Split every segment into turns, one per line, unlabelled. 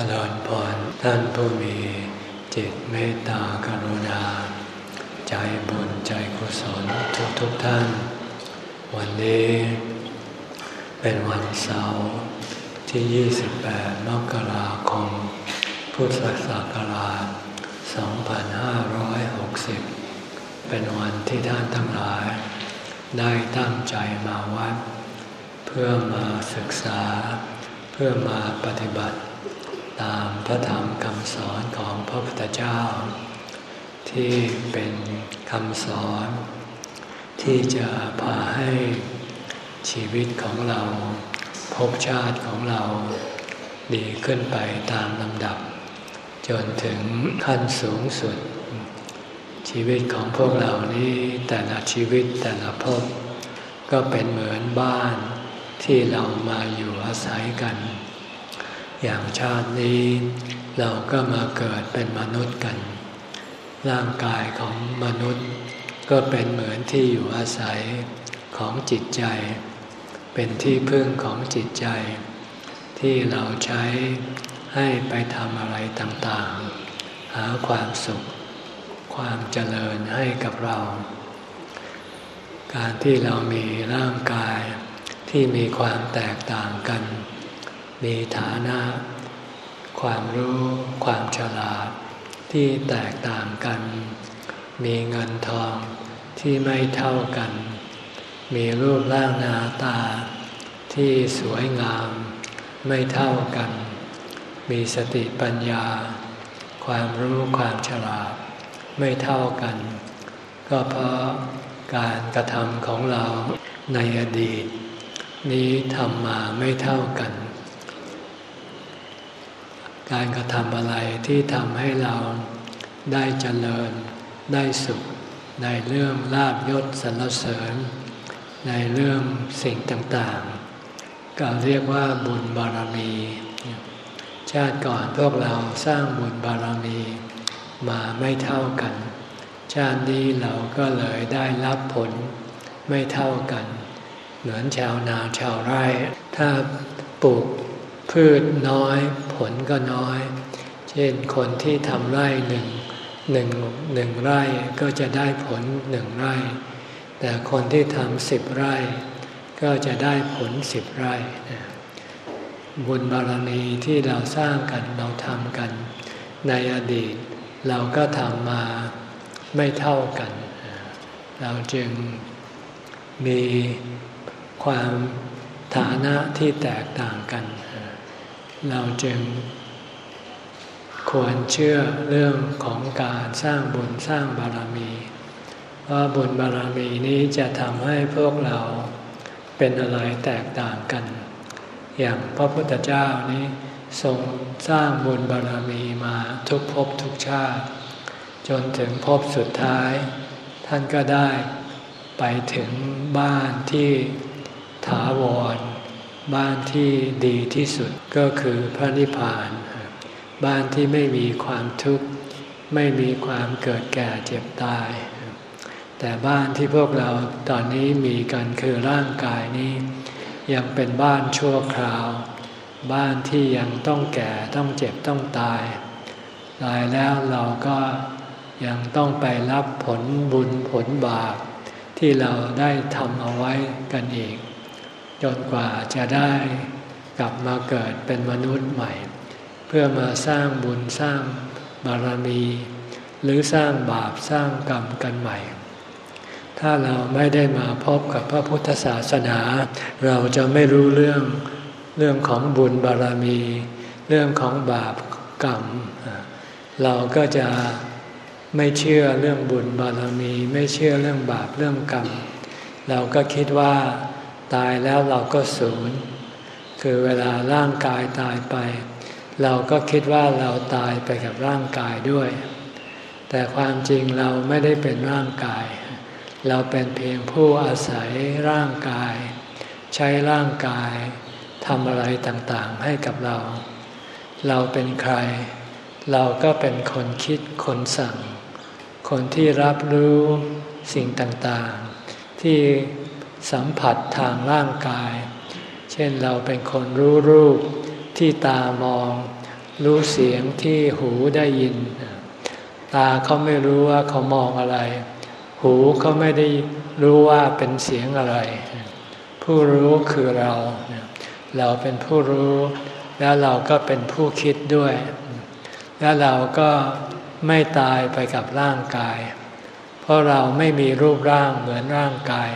จริญพรท่านผู้มีจิตเมตตากรุณา ใจบุญใจกุศลทุกทุกท่าน วันนี้เป็นวันเสาร์ที่ 28 มกราคม พุทธศักราช 2560 เป็นวันที่ท่านทั้งหลาย ได้ตั้งใจมาวัด เพื่อมาศึกษา เพื่อมาปฏิบัติ ตามพระธรรมคำสอนของพระพุทธเจ้า ที่เป็นคำสอน ที่จะพาให้ชีวิตของเราภพชาติของเราดีขึ้นไปตามลำดับ จนถึงขั้นสูงสุด ชีวิตของพวกเรานี้แต่ละชีวิตแต่ละภพก็เป็นเหมือนบ้านที่เรามาอยู่อาศัยกัน อย่างชาตินี้ เราก็มาเกิดเป็นมนุษย์กัน ร่างกายของมนุษย์ ก็เป็นเหมือนที่อยู่อาศัยของจิตใจ เป็นที่พึ่งของจิตใจ ที่เราใช้ให้ไปทำอะไรต่างๆ หาความสุข ความเจริญให้กับเรา การที่เรามีร่างกายที่มีความแตกต่างกัน มีฐานะ ความรู้ความฉลาดที่แตกต่างกัน มีเงินทองที่ไม่เท่ากัน มีรูปร่างหน้าตา ที่สวยงามไม่เท่ากัน มีสติปัญญา ความรู้ความฉลาดไม่เท่ากัน ก็เพราะการกระทำของเราในอดีต นี้ทำมาไม่เท่ากัน การกระทำอะไรที่ทำให้เราได้เจริญได้สุข ในเรื่องลาบยศสรรเสริญ ในเรื่องสิ่งต่างๆ ก็เรียกว่าบุญบารมี ชาติก่อนพวกเราสร้างบุญบารมีมาไม่เท่ากัน ชาตินี้เราก็เลยได้รับผลไม่เท่ากัน เหมือนชาวนาชาวไร่ ถ้าปลูกพืชน้อย ผลก็น้อย เช่นคนที่ทำไร่หนึ่งหนึ่งหนึ่งไร่ก็จะได้ผลหนึ่งไร่ แต่คนที่ทำสิบไร่ ก็จะได้ผลสิบไร่ บุญบารมีที่เราสร้างกันเราทำกัน ในอดีต เราก็ทำมาไม่เท่ากัน เราจึงมีความฐานะที่แตกต่างกัน เราจึงควรเชื่อเรื่องของการสร้างบุญสร้างบารมีว่าบุญบารมีนี้จะทำให้พวกเราเป็นอะไรแตกต่างกัน อย่างพระพุทธเจ้านี้ทรงสร้างบุญบารมีมาทุกภพทุกชาติ จนถึงภพสุดท้าย ท่านก็ได้ไปถึงบ้านที่ถาวร บ้านที่ดีที่สุดก็คือพระนิพพาน บ้านที่ไม่มีความทุกข์ ไม่มีความเกิดแก่เจ็บตาย แต่บ้านที่พวกเราตอนนี้มีกันคือร่างกายนี้ ยังเป็นบ้านชั่วคราว บ้านที่ยังต้องแก่ต้องเจ็บต้องตาย ตายแล้วเราก็ยังต้องไปรับผลบุญผลบาปที่เราได้ทำเอาไว้กันอีก จนกว่าจะได้กลับมาเกิดเป็นมนุษย์ใหม่ เพื่อมาสร้างบุญสร้างบารมี หรือสร้างบาปสร้างกรรมกันใหม่ ถ้าเราไม่ได้มาพบกับพระพุทธศาสนา เราจะไม่รู้เรื่องเรื่องของบุญบารมี เรื่องของบาปกรรม เราก็จะไม่เชื่อเรื่องบุญบารมี ไม่เชื่อเรื่องบาปเรื่องกรรม เราก็คิดว่า ตายแล้วเราก็สูญคือเวลาร่างกายตายไป เราก็คิดว่าเราตายไปกับร่างกายด้วย แต่ความจริงเราไม่ได้เป็นร่างกาย เราเป็นเพียงผู้อาศัยร่างกาย ใช้ร่างกายทำอะไรต่างๆให้กับเรา เราเป็นใคร เราก็เป็นคนคิดคนสั่ง คนที่รับรู้สิ่งต่างๆ ที่ สัมผัสทางร่างกาย เช่นเราเป็นคนรู้รูปที่ตามอง รู้เสียงที่หูได้ยิน ตาเขาไม่รู้ว่าเขามองอะไร หูเขาไม่ได้รู้ว่าเป็นเสียงอะไร ผู้รู้คือเรา เราเป็นผู้รู้ แล้วเราก็เป็นผู้คิดด้วย แล้วเราก็ไม่ตายไปกับร่างกาย เพราะเราไม่มีรูปร่างเหมือนร่างกาย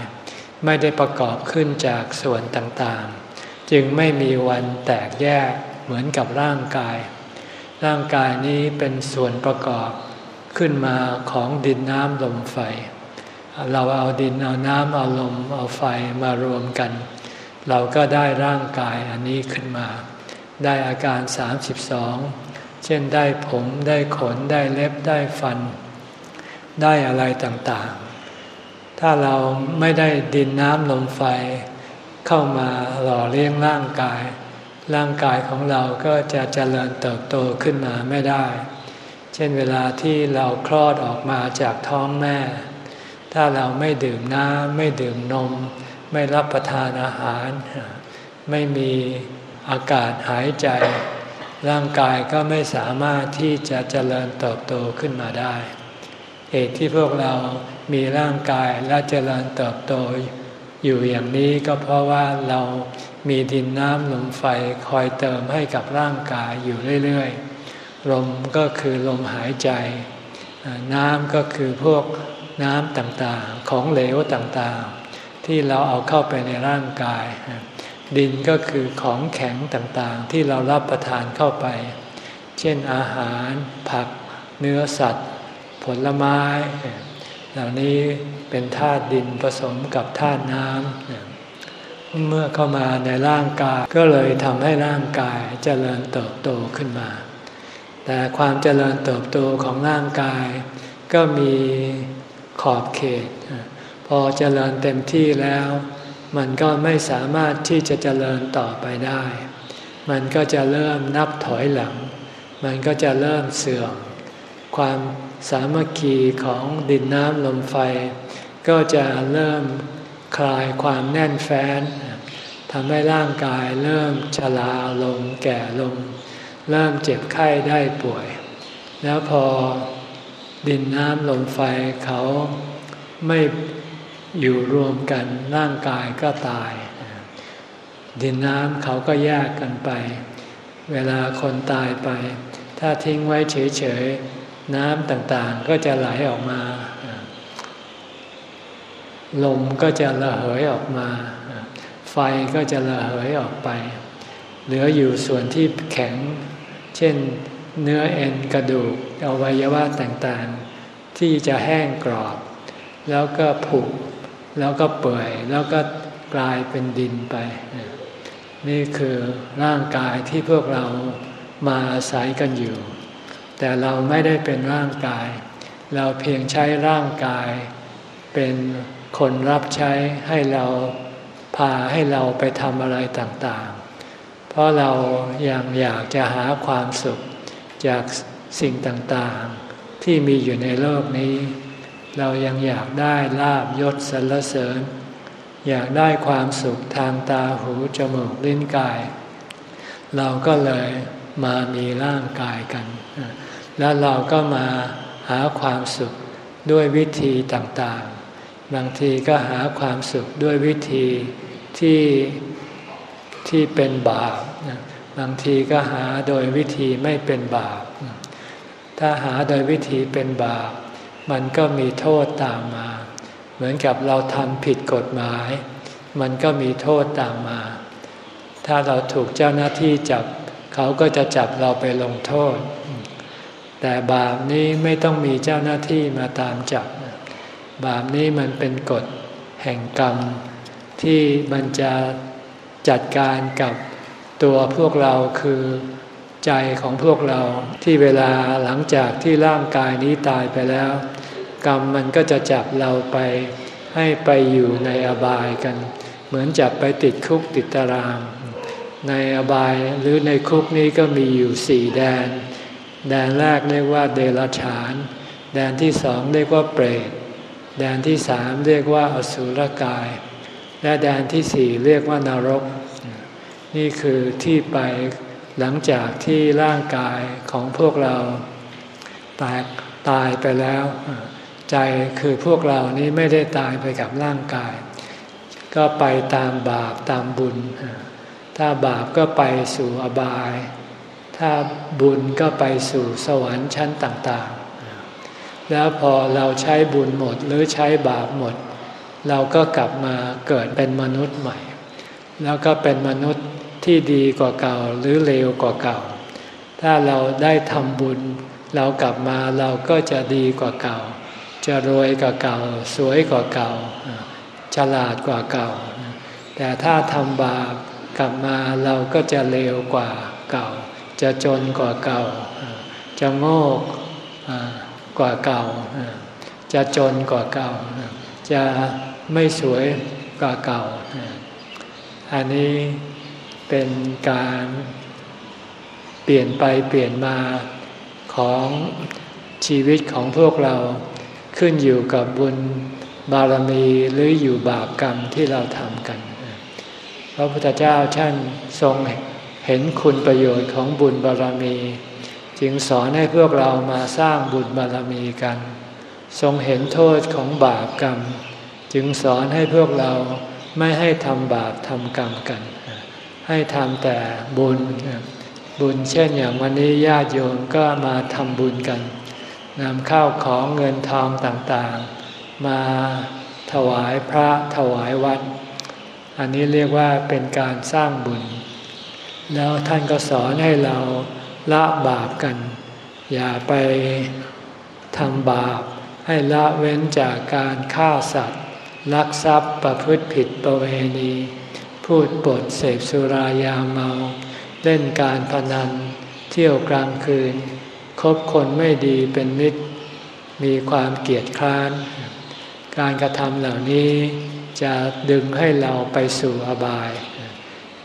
ไม่ได้ประกอบขึ้นจากส่วนต่างๆ จึงไม่มีวันแตกแยกเหมือนกับร่างกาย ร่างกายนี้เป็นส่วนประกอบขึ้นมาของดินน้ำลมไฟ เราเอาดินเอาน้ำเอาลมเอาไฟมารวมกัน เราก็ได้ร่างกายอันนี้ขึ้นมา ได้อาการ 32 เช่นได้ผมได้ขนได้เล็บได้ฟัน ได้อะไรต่างๆ ถ้าเราไม่ได้ดินน้ำลมไฟเข้ามาหล่อเลี้ยงร่างกาย ร่างกายของเราก็จะเจริญเติบโตขึ้นมาไม่ได้ เช่นเวลาที่เราคลอดออกมาจากท้องแม่ ถ้าเราไม่ดื่มน้ำไม่ดื่มนม ไม่รับประทานอาหาร ไม่มีอากาศหายใจ ร่างกายก็ไม่สามารถที่จะเจริญเติบโตขึ้นมาได้ เหตุที่พวกเรามีร่างกายและเจริญเติบโต อยู่อย่างนี้ก็เพราะว่าเรามีดินน้ำลมไฟคอยเติมให้กับร่างกายอยู่เรื่อยๆ ลมก็คือลมหายใจ น้ำก็คือพวกน้ำต่างๆ ของเหลวต่างๆ ที่เราเอาเข้าไปในร่างกาย ดินก็คือของแข็งต่างๆ ที่เรารับประทานเข้าไป เช่นอาหาร ผัก เนื้อสัตว์ ผลไม้ เหล่านี้เป็นธาตุดินผสมกับธาตุน้ำเมื่อเข้ามาในร่างกายก็เลยทำให้ร่างกายเจริญเติบโตขึ้นมา แต่ความเจริญเติบโตของร่างกาย ก็มีขอบเขต พอเจริญเต็มที่แล้ว มันก็ไม่สามารถที่จะเจริญต่อไปได้ มันก็จะเริ่มนับถอยหลัง มันก็จะเริ่มเสื่อมความ สามัคคีของดินน้ำลมไฟ ก็จะเริ่มคลายความแน่นแฟ้นทำให้ร่างกายเริ่มชราลงแก่ลง เริ่มเจ็บไข้ได้ป่วย แล้วพอดินน้ำลมไฟเขาไม่อยู่รวมกันร่างกายก็ตาย ดินน้ำเขาก็แยกกันไป เวลาคนตายไป ถ้าทิ้งไว้เฉย น้ำต่างๆก็จะไหลออกมา ลมก็จะระเหยออกมา ไฟก็จะระเหยออกไป เหลืออยู่ส่วนที่แข็ง เช่นเนื้อเอ็นกระดูกอวัยวะต่างๆ ที่จะแห้งกรอบ แล้วก็ผุแล้วก็เปื่อยแล้วก็กลายเป็นดินไป นี่คือร่างกายที่พวกเรามาอาศัยกันอยู่ แต่เราไม่ได้เป็นร่างกาย เราเพียงใช้ร่างกาย เป็นคนรับใช้ให้เราพาให้เราไปทำอะไรต่างๆ เพราะเรายังอยากจะหาความสุขจากสิ่งต่างๆ ที่มีอยู่ในโลกนี้ เรายังอยากได้ลาบยศสรรเสริญ อยากได้ความสุขทางตาหูจมูกลิ้นกาย เราก็เลย มามีร่างกายกัน แล้วเราก็มาหาความสุขด้วยวิธีต่างๆ บางทีก็หาความสุขด้วยวิธีที่ที่เป็นบาปบางทีก็หาโดยวิธีไม่เป็นบาป ถ้าหาโดยวิธีเป็นบาป มันก็มีโทษตามมา เหมือนกับเราทำผิดกฎหมาย มันก็มีโทษตามมา ถ้าเราถูกเจ้าหน้าที่จับ เขาก็จะจับเราไปลงโทษ แต่บาปนี้ไม่ต้องมีเจ้าหน้าที่มาตามจับ บาปนี้มันเป็นกฎแห่งกรรม ที่มันจะจัดการกับตัวพวกเราคือใจของพวกเราที่เวลาหลังจากที่ร่างกายนี้ตายไปแล้ว กรรมมันก็จะจับเราไปให้ไปอยู่ในอบายกัน เหมือนจับไปติดคุกติดตาราง ในอบายหรือในคุกนี้ก็มีอยู่สี่แดน แดนแรกเรียกว่าเดรัจฉาน แดนที่สองเรียกว่าเปรต แดนที่สามเรียกว่าอสุรกาย และแดนที่สี่เรียกว่านรก นี่คือที่ไปหลังจากที่ร่างกายของพวกเราตายตายไปแล้ว ใจคือพวกเรานี้ไม่ได้ตายไปกับร่างกาย ก็ไปตามบาปตามบุญ ถ้าบาปก็ไปสู่อบาย ถ้าบุญก็ไปสู่สวรรค์ชั้นต่างๆ แล้วพอเราใช้บุญหมดหรือใช้บาปหมด เราก็กลับมาเกิดเป็นมนุษย์ใหม่ แล้วก็เป็นมนุษย์ที่ดีกว่าเก่าหรือเลวกว่าเก่า ถ้าเราได้ทำบุญ เรากลับมาเราก็จะดีกว่าเก่า จะรวยกว่าเก่า สวยกว่าเก่า ฉลาดกว่าเก่า แต่ถ้าทำบาป กลับมาเราก็จะเลวกว่าเก่า จะจนกว่าเก่า จะโง่กว่าเก่า จะจนกว่าเก่า จะไม่สวยกว่าเก่า อันนี้เป็นการเปลี่ยนไปเปลี่ยนมาของชีวิตของพวกเราขึ้นอยู่กับบุญบารมีหรืออยู่บาปกรรมที่เราทำกัน พระพุทธเจ้าท่านทรงเห็นคุณประโยชน์ของบุญบารมี จึงสอนให้พวกเรามาสร้างบุญบารมีกัน ทรงเห็นโทษของบาปกรรม จึงสอนให้พวกเราไม่ให้ทำบาปทำกรรมกัน ให้ทำแต่บุญ บุญเช่นอย่างวันนี้ญาติโยมก็มาทำบุญกันนำข้าวของเงินทองต่างๆ มาถวายพระถวายวัด อันนี้เรียกว่าเป็นการสร้างบุญ แล้วท่านก็สอนให้เราละบาปกัน อย่าไปทำบาป ให้ละเว้นจากการฆ่าสัตว์ ลักทรัพย์ประพฤติผิดประเวณี พูดปดเสพสุรายาเมา เล่นการพนัน เที่ยวกลางคืน คบคนไม่ดีเป็นมิตร มีความเกียดคร้าน การกระทำเหล่านี้ จะดึงให้เราไปสู่อบาย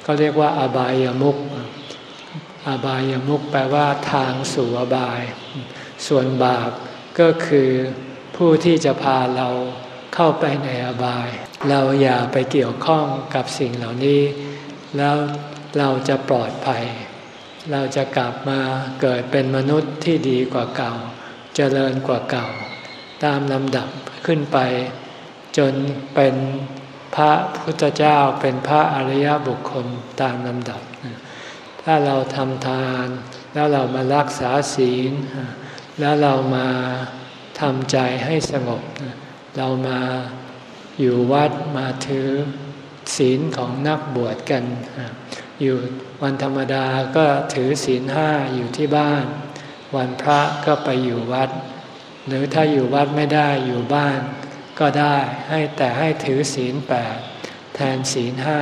ก็เรียกว่าอบายามุกอบายามุกแปลว่าทางสู่อบาย ส่วนบาปก็คือผู้ที่จะพาเราเข้าไปในอบาย เราอย่าไปเกี่ยวข้องกับสิ่งเหล่านี้ แล้วเราจะปลอดภัย เราจะกลับมาเกิดเป็นมนุษย์ที่ดีกว่าเก่าเจริญกว่าเก่า ตามลำดับขึ้นไป จนเป็นพระพุทธเจ้าเป็นพระอริยบุคคลตามลำดับ ถ้าเราทำทาน แล้วเรามารักษาศีล แล้วเรามาทำใจให้สงบ เรามาอยู่วัดมาถือศีลของนักบวชกัน อยู่วันธรรมดาก็ถือศีลห้าอยู่ที่บ้าน วันพระก็ไปอยู่วัด หรือถ้าอยู่วัดไม่ได้อยู่บ้าน ก็ได้ให้แต่ให้ถือศีลแปดแทนศีลห้า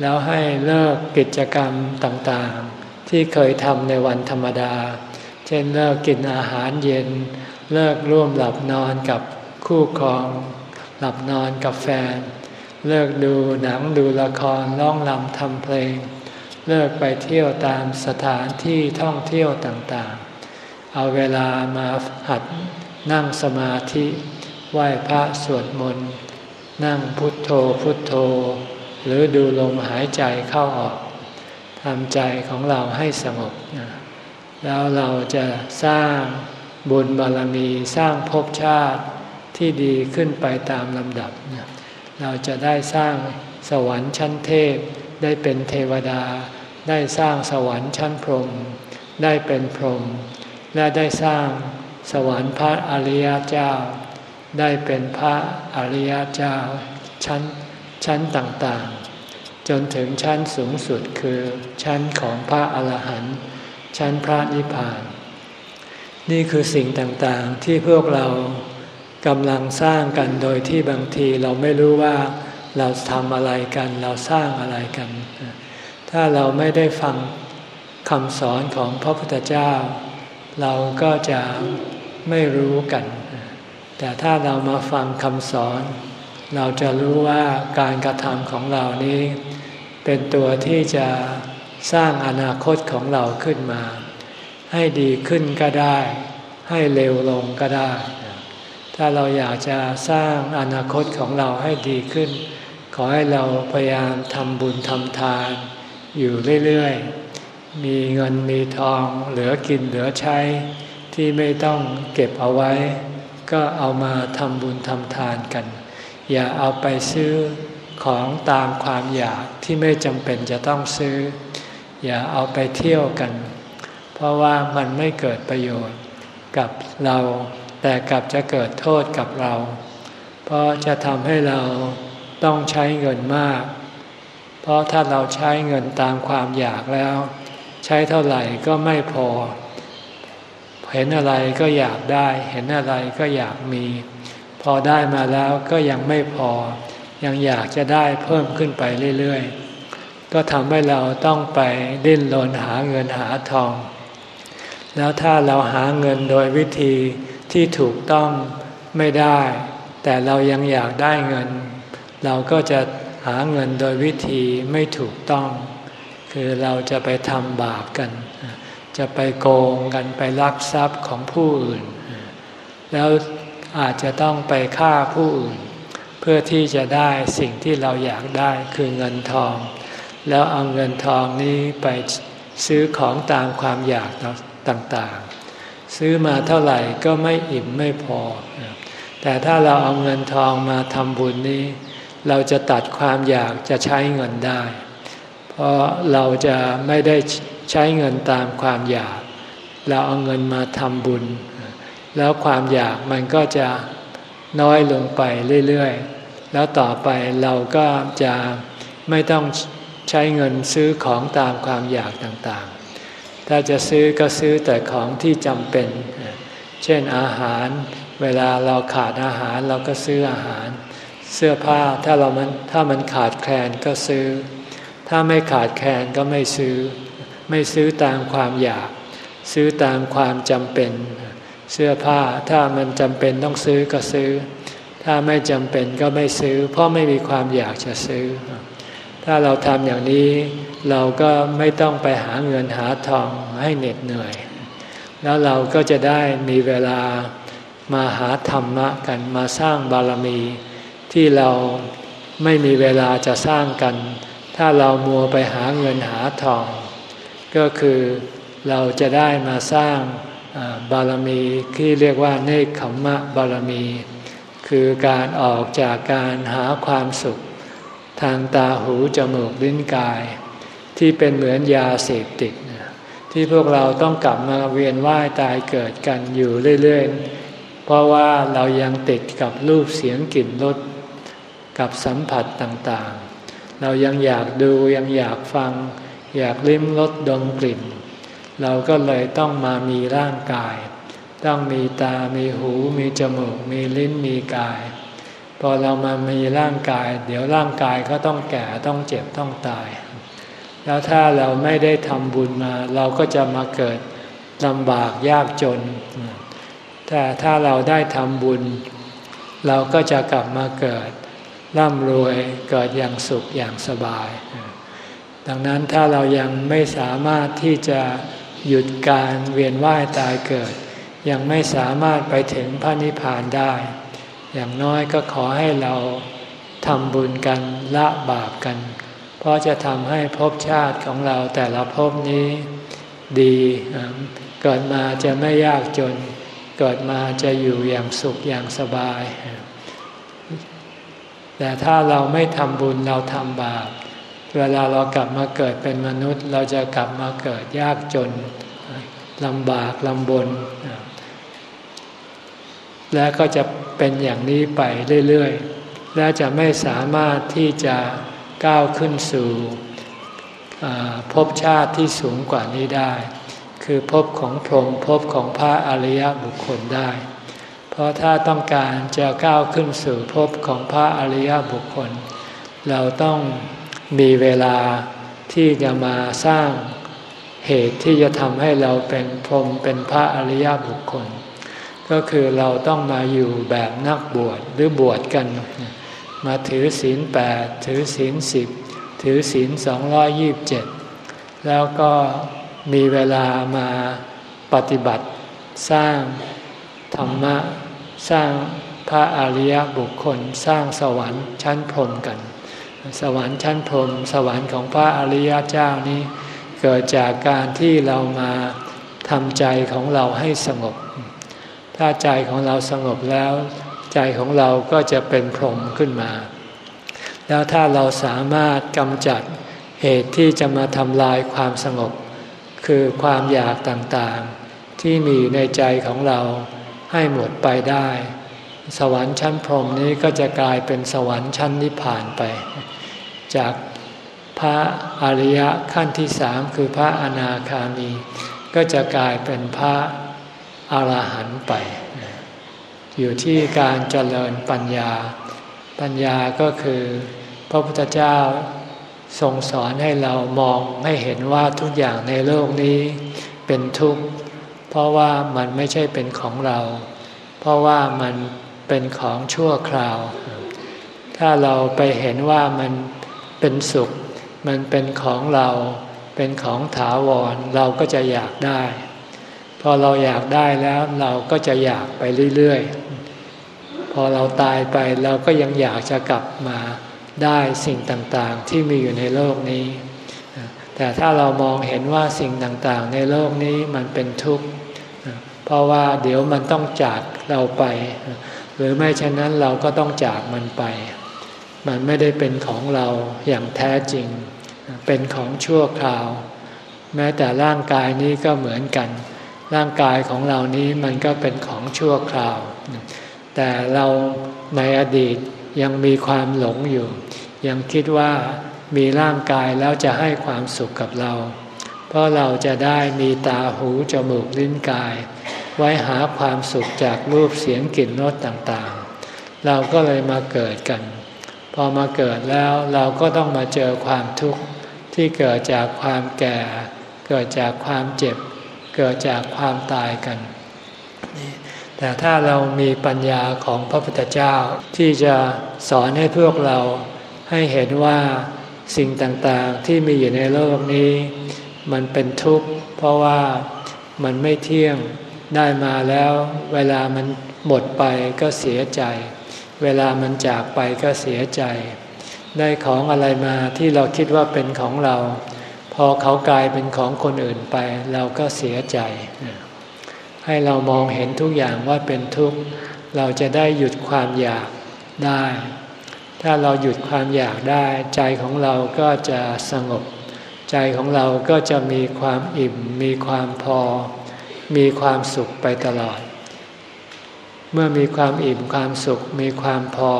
แล้วให้เลิกกิจกรรมต่างๆ ที่เคยทำในวันธรรมดา เช่นเลิกกินอาหารเย็น เลิกร่วมหลับนอนกับคู่ครอง หลับนอนกับแฟน เลิกดูหนังดูละครร้องลำทำเพลง เลิกไปเที่ยวตามสถานที่ท่องเที่ยวต่างๆ เอาเวลามาหัดนั่งสมาธิ ไหว้พระสวดมนต์ นั่งพุทโธพุทโธ หรือดูลมหายใจเข้าออกทำใจของเราให้สงบแล้วเราจะสร้างบุญบารมีสร้างภพชาติที่ดีขึ้นไปตามลำดับเราจะได้สร้างสวรรค์ชั้นเทพ ได้เป็นเทวดา ได้สร้างสวรรค์ชั้นพรหมได้เป็นพรหมและได้สร้างสวรรค์พระอริยเจ้า ได้เป็นพระอริยเจ้าชั้นชั้นต่างๆ จนถึงชั้นสูงสุดคือชั้นของพระอรหันต์ชั้นพระนิพพาน นี่คือสิ่งต่างๆที่พวกเรากำลังสร้างกันโดยที่บางทีเราไม่รู้ว่าเราทำอะไรกัน เราสร้างอะไรกัน ถ้าเราไม่ได้ฟังคำสอนของพระพุทธเจ้า เราก็จะไม่รู้กัน แต่ถ้าเรามาฟังคำสอน เราจะรู้ว่าการกระทำของเรานี้ เป็นตัวที่จะสร้างอนาคตของเราขึ้นมา ให้ดีขึ้นก็ได้ ให้เร็วลงก็ได้ ถ้าเราอยากจะสร้างอนาคตของเราให้ดีขึ้น ขอให้เราพยายามทำบุญทำทาน อยู่เรื่อยๆ มีเงินมีทองเหลือกินเหลือใช้ที่ไม่ต้องเก็บเอาไว้ ก็เอามาทำบุญทำทานกัน อย่าเอาไปซื้อของตามความอยากที่ไม่จำเป็นจะต้องซื้อ อย่าเอาไปเที่ยวกัน เพราะว่ามันไม่เกิดประโยชน์กับเรา แต่กลับจะเกิดโทษกับเรา เพราะจะทำให้เราต้องใช้เงินมาก เพราะถ้าเราใช้เงินตามความอยากแล้ว ใช้เท่าไหร่ก็ไม่พอ เห็นอะไรก็อยากได้ เห็นอะไรก็อยากมี พอได้มาแล้วก็ยังไม่พอ ยังอยากจะได้เพิ่มขึ้นไปเรื่อยๆ ก็ทำให้เราต้องไปดิ้นรนหาเงินหาทอง แล้วถ้าเราหาเงินโดยวิธีที่ถูกต้องไม่ได้ แต่เรายังอยากได้เงิน เราก็จะหาเงินโดยวิธีไม่ถูกต้อง คือเราจะไปทำบาปกัน จะไปโกงกันไปลักทรัพย์ของผู้อื่น แล้วอาจจะต้องไปฆ่าผู้อื่น เพื่อที่จะได้สิ่งที่เราอยากได้คือเงินทอง แล้วเอาเงินทองนี้ไปซื้อของตามความอยากต่างๆ ซื้อมาเท่าไหร่ก็ไม่อิ่มไม่พอ แต่ถ้าเราเอาเงินทองมาทำบุญนี้ เราจะตัดความอยากจะใช้เงินได้ เพราะเราจะไม่ได้ ใช้เงินตามความอยาก เราเอาเงินมาทำบุญ แล้วความอยากมันก็จะน้อยลงไปเรื่อยๆ แล้วต่อไปเราก็จะไม่ต้องใช้เงินซื้อของตามความอยากต่างๆ ถ้าจะซื้อก็ซื้อแต่ของที่จำเป็น เช่นอาหาร เวลาเราขาดอาหารเราก็ซื้ออาหาร เสื้อผ้าถ้าเรามันถ้ามันขาดแคลนก็ซื้อ ถ้าไม่ขาดแคลนก็ไม่ซื้อ ไม่ซื้อตามความอยาก ซื้อตามความจำเป็น เสื้อผ้าถ้ามันจำเป็นต้องซื้อก็ซื้อ ถ้าไม่จำเป็นก็ไม่ซื้อ เพราะไม่มีความอยากจะซื้อ ถ้าเราทำอย่างนี้ เราก็ไม่ต้องไปหาเงินหาทองให้เหน็ดเหนื่อย แล้วเราก็จะได้มีเวลามาหาธรรมะกันมาสร้างบารมี ที่เราไม่มีเวลาจะสร้างกัน ถ้าเรามัวไปหาเงินหาทอง ก็คือเราจะได้มาสร้างบารมีที่เรียกว่าเนคขมมะบารมี คือการออกจากการหาความสุข ทางตาหูจมูกลิ้นกาย ที่เป็นเหมือนยาเสพติด ที่พวกเราต้องกลับมาเวียนว่ายตายเกิดกันอยู่เรื่อยๆ เพราะว่าเรายังติดกับรูปเสียงกลิ่นรสกับสัมผัสต่างๆ เรายังอยากดูยังอยากฟัง อยากลิ้มรสดมกลิ่น เราก็เลยต้องมามีร่างกาย ต้องมีตา มีหู มีจมูก มีลิ้น มีกาย พอเรามามีร่างกาย เดี๋ยวร่างกายก็ต้องแก่ ต้องเจ็บ ต้องตาย แล้วถ้าเราไม่ได้ทำบุญมา เราก็จะมาเกิดลำบากยากจน แต่ถ้าเราได้ทำบุญ เราก็จะกลับมาเกิดร่ำรวยเกิดอย่างสุขอย่างสบาย ดังนั้นถ้าเรายังไม่สามารถที่จะหยุดการเวียนว่ายตายเกิด ยังไม่สามารถไปถึงพระนิพพานได้ อย่างน้อยก็ขอให้เราทำบุญกันละบาปกัน เพราะจะทำให้ภพชาติของเราแต่ละภพนี้ดี เกิดมาจะไม่ยากจน เกิดมาจะอยู่อย่างสุขอย่างสบาย แต่ถ้าเราไม่ทำบุญเราทำบาป เวลาเรากลับมาเกิดเป็นมนุษย์ เราจะกลับมาเกิดยากจนลำบากลำบน และก็จะเป็นอย่างนี้ไปเรื่อยๆ และจะไม่สามารถที่จะก้าวขึ้นสู่ภพชาติที่สูงกว่านี้ได้ คือภพของพรหมภพของพระอริยบุคคลได้ เพราะถ้าต้องการจะก้าวขึ้นสู่ภพของพระอริยบุคคล เราต้อง มีเวลาที่จะมาสร้างเหตุที่จะทำให้เราเป็นพรหมเป็นพระอริยบุคคล ก็คือเราต้องมาอยู่แบบนักบวชหรือบวชกัน มาถือศีลแปดถือศีลสิบถือศีลสองร้อยยีิบเจ็ดแล้วก็มีเวลามาปฏิบัติสร้างธรรมะ สร้างพระอริยบุคคล สร้างสวรรค์ชั้นพรหมกัน สวรรค์ชั้นพรหมสวรรค์ของพระอริยเจ้านี้ เกิดจากการที่เรามาทำใจของเราให้สงบ ถ้าใจของเราสงบแล้ว ใจของเราก็จะเป็นพรหมขึ้นมา แล้วถ้าเราสามารถกำจัดเหตุที่จะมาทำลายความสงบ คือความอยากต่างๆ ที่มีในใจของเราให้หมดไปได้ สวรรค์ชั้นพรหมนี้ก็จะกลายเป็นสวรรค์ชั้นนิพพานไป จากพระอริยะขั้นที่สามคือพระอนาคามี ก็จะกลายเป็นพระอรหันต์ไป อยู่ที่การเจริญปัญญา ปัญญาก็คือพระพุทธเจ้าทรงสอนให้เรามองให้เห็นว่าทุกอย่างในโลกนี้เป็นทุกข์ เพราะว่ามันไม่ใช่เป็นของเรา เพราะว่ามันเป็นของชั่วคราว ถ้าเราไปเห็นว่ามัน เป็นสุข มันเป็นของเราเป็นของถาวรเราก็จะอยากได้ พอเราอยากได้แล้วเราก็จะอยากไปเรื่อยๆ พอเราตายไปเราก็ยังอยากจะกลับมาได้สิ่งต่างๆ ที่มีอยู่ในโลกนี้ แต่ถ้าเรามองเห็นว่าสิ่งต่างๆ ในโลกนี้มันเป็นทุกข์ เพราะว่าเดี๋ยวมันต้องจากเราไป หรือไม่เช่นนั้นเราก็ต้องจากมันไป มันไม่ได้เป็นของเราอย่างแท้จริง เป็นของชั่วคราว แม้แต่ร่างกายนี้ก็เหมือนกัน ร่างกายของเรานี้มันก็เป็นของชั่วคราว แต่เราในอดีตยังมีความหลงอยู่ ยังคิดว่ามีร่างกายแล้วจะให้ความสุขกับเรา เพราะเราจะได้มีตาหูจมูกลิ้นกาย ไว้หาความสุขจากรูปเสียงกลิ่นรสต่างๆ เราก็เลยมาเกิดกัน พอมาเกิดแล้วเราก็ต้องมาเจอความทุกข์ที่เกิดจากความแก่ เกิดจากความเจ็บ เกิดจากความตายกัน แต่ถ้าเรามีปัญญาของพระพุทธเจ้าที่จะสอนให้พวกเราให้เห็นว่าสิ่งต่างๆที่มีอยู่ในโลกนี้ มันเป็นทุกข์ เพราะว่ามันไม่เที่ยงได้มาแล้ว เวลามันหมดไปก็เสียใจ เวลามันจากไปก็เสียใจ ได้ของอะไรมาที่เราคิดว่าเป็นของเรา พอเขากลายเป็นของคนอื่นไป เราก็เสียใจ ให้เรามองเห็นทุกอย่างว่าเป็นทุกข์ เราจะได้หยุดความอยากได้ ถ้าเราหยุดความอยากได้ ใจของเราก็จะสงบ ใจของเราก็จะมีความอิ่ม มีความพอ มีความสุขไปตลอด เมื่อมีความอิ่มความสุขมีความพอ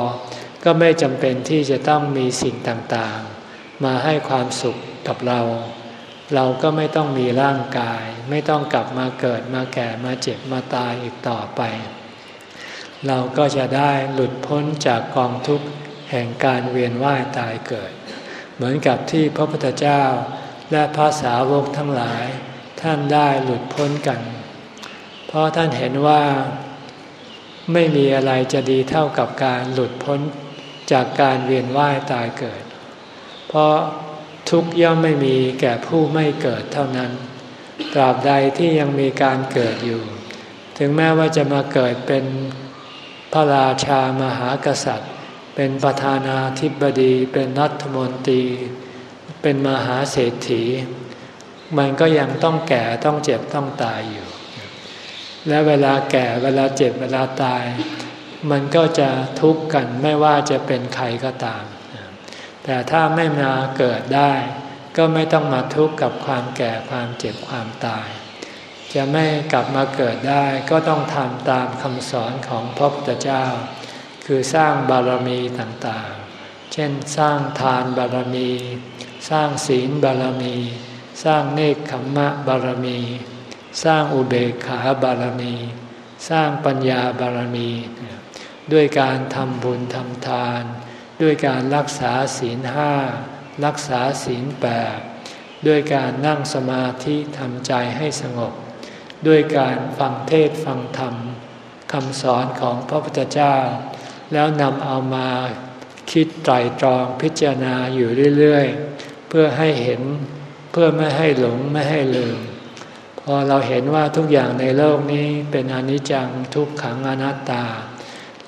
ก็ไม่จำเป็นที่จะต้องมีสิ่งต่างๆ มาให้ความสุขกับเรา เราก็ไม่ต้องมีร่างกาย ไม่ต้องกลับมาเกิดมาแก่มาเจ็บมาตายอีกต่อไป เราก็จะได้หลุดพ้นจากกองทุกข์แห่งการเวียนว่ายตายเกิด เหมือนกับที่พระพุทธเจ้าและพระสาวกทั้งหลาย ท่านได้หลุดพ้นกัน เพราะท่านเห็นว่า ไม่มีอะไรจะดีเท่ากับการหลุดพ้นจากการเวียนว่ายตายเกิด เพราะทุกย่อมไม่มีแก่ผู้ไม่เกิดเท่านั้น ตราบใดที่ยังมีการเกิดอยู่ ถึงแม้ว่าจะมาเกิดเป็นพระราชามหากษัตริย์ เป็นประธานาธิบดี เป็นรัฐมนตรี เป็นมหาเศรษฐี มันก็ยังต้องแก่ต้องเจ็บต้องตายอยู่ และเวลาแก่เวลาเจ็บเวลาตาย มันก็จะทุกข์กันไม่ว่าจะเป็นใครก็ตาม แต่ถ้าไม่มาเกิดได้ ก็ไม่ต้องมาทุกข์กับความแก่ความเจ็บความตาย จะไม่กลับมาเกิดได้ก็ต้องทำตามคำสอนของพระพุทธเจ้า คือสร้างบารมีต่างๆ เช่นสร้างทานบารมี สร้างศีลบารมี สร้างเนคขมมะบารมี สร้างอุเบกขาบารมี สร้างปัญญาบารมี ด้วยการทำบุญทำทาน ด้วยการรักษาศีลห้ารักษาศีลแปดด้วยการนั่งสมาธิทำใจให้สงบ ด้วยการฟังเทศฟังธรรมคำสอนของพระพุทธเจ้า แล้วนำเอามาคิดไตรตรองพิจารณาอยู่เรื่อย ๆ เพื่อให้เห็นเพื่อไม่ให้หลงไม่ให้ลืม พอเราเห็นว่าทุกอย่างในโลกนี้เป็นอนิจจังทุกขังอนัตตา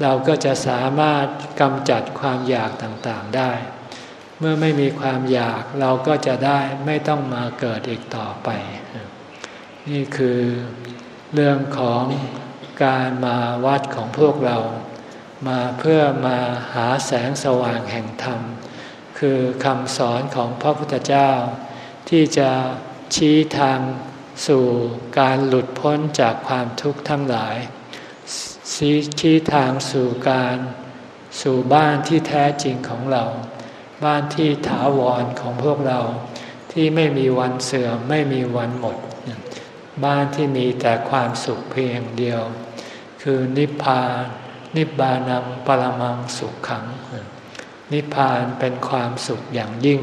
เราก็จะสามารถกำจัดความอยากต่างๆได้ เมื่อไม่มีความอยากเราก็จะได้ไม่ต้องมาเกิดอีกต่อไป นี่คือเรื่องของการมาวัดของพวกเรา มาเพื่อมาหาแสงสว่างแห่งธรรม คือคำสอนของพระพุทธเจ้า ที่จะชี้ทาง สู่การหลุดพ้นจากความทุกข์ทั้งหลาย ชี้ทางสู่การสู่บ้านที่แท้จริงของเรา บ้านที่ถาวรของพวกเราที่ไม่มีวันเสื่อมไม่มีวันหมด บ้านที่มีแต่ความสุขเพียงเดียว คือนิพพานนิบานังปรมังสุขขัง นิพพานเป็นความสุขอย่างยิ่ง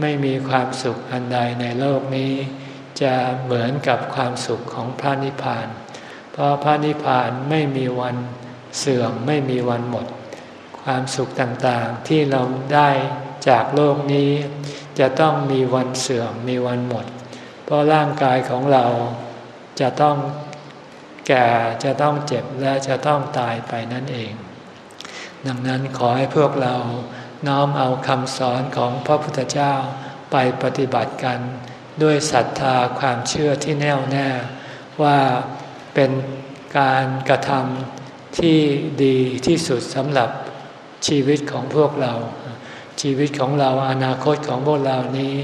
ไม่มีความสุขอันใดในโลกนี้ จะเหมือนกับความสุขของพระนิพพาน เพราะพระนิพพานไม่มีวันเสื่อมไม่มีวันหมด ความสุขต่างๆที่เราได้จากโลกนี้ จะต้องมีวันเสื่อมมีวันหมด เพราะร่างกายของเราจะต้องแก่จะต้องเจ็บและจะต้องตายไปนั่นเอง ดังนั้นขอให้พวกเราน้อมเอาคำสอนของพระพุทธเจ้าไปปฏิบัติกัน ด้วยศรัทธาความเชื่อที่แน่วแน่ว่าเป็นการกระทำที่ดีที่สุดสำหรับชีวิตของพวกเรา ชีวิตของเราอนาคตของพวกเรานี้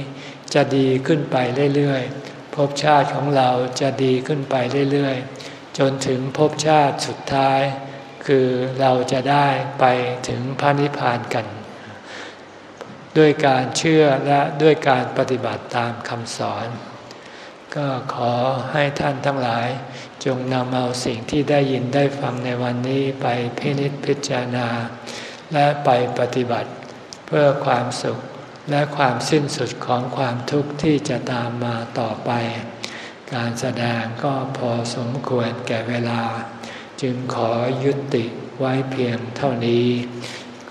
จะดีขึ้นไปเรื่อยๆภพชาติของเราจะดีขึ้นไปเรื่อยๆ จนถึงภพชาติสุดท้าย คือเราจะได้ไปถึงพระนิพพานกัน ด้วยการเชื่อและด้วยการปฏิบัติตามคำสอน ก็ขอให้ท่านทั้งหลาย จงนำเอาสิ่งที่ได้ยินได้ฟังในวันนี้ไปพินิจพิจารณา และไปปฏิบัติเพื่อความสุขและความสิ้นสุดของความทุกข์ที่จะตามมาต่อไป การแสดงก็พอสมควรแก่เวลา จึงขอยุติไว้เพียงเท่านี้